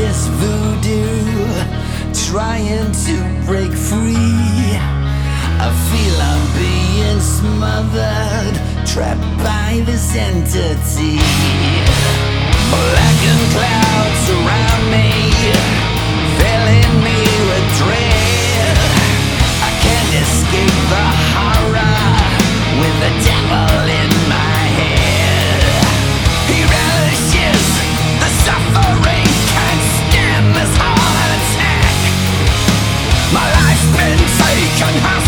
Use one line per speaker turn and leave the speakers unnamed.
this voodoo, trying to break free. I feel I'm being smothered, trapped by this entity. Black and clouds surround me. can have